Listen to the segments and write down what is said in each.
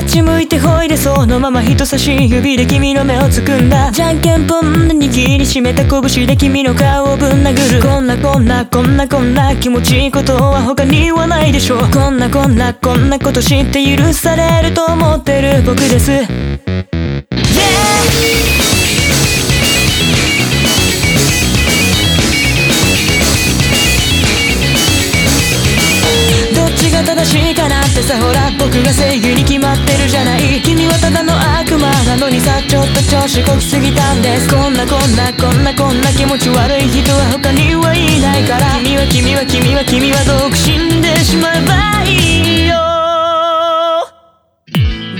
っち向いてほいでそのまま人差し指で君の目をつくんだ。じゃんけんぽんで握りしめた拳で君の顔をぶん殴る。こんなこんなこんなこんな気持ちいいことは他にはないでしょう。こんなこんなこんなこと知って許されると思ってる僕です。Yeah! ってさほら僕が正義に決まってるじゃない。君はただの悪魔なのにさちょっと調子こきすぎたんです。こんなこんなこんなこんな気持ち悪い人は他にはいないから。君は君は君は君は独身でしまえばいいよ。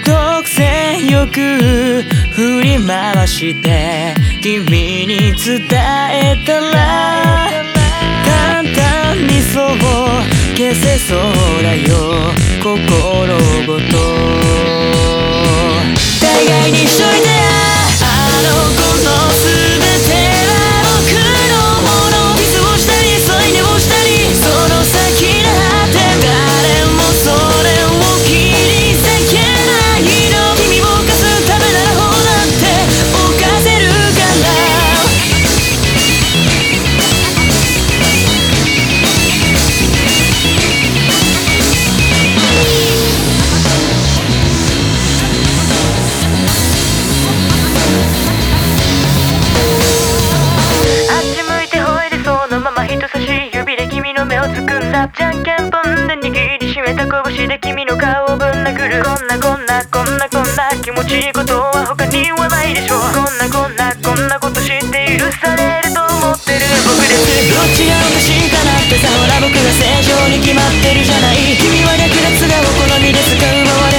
独占よく振り回して君に伝えたら簡単消せそうだよ。心ごと。互いにしといてあ人差し指で君の目をつくんだじゃんけんぽんで握りしめた拳で君の顔をぶん殴る。こんなこんなこんなこんな気持ちいいことは他にはないでしょ。うこんなこんなこんなこと知って許されると思ってる。僕ですどっちがおかしいかなってさほら僕が正常に決まってるじゃない君は略奪がお好みで使う奪わ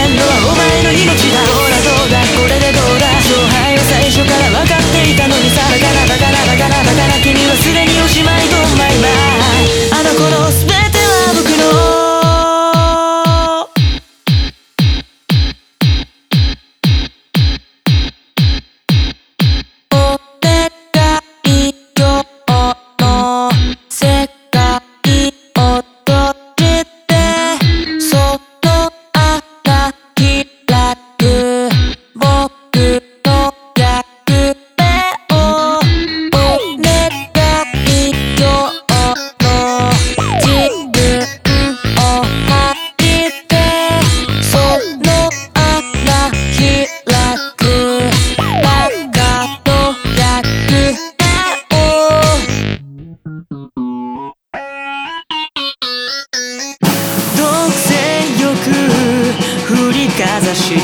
ざして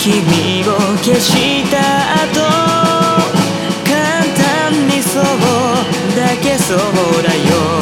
君を消した後簡単にそうだけそうだよ。